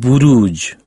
بروج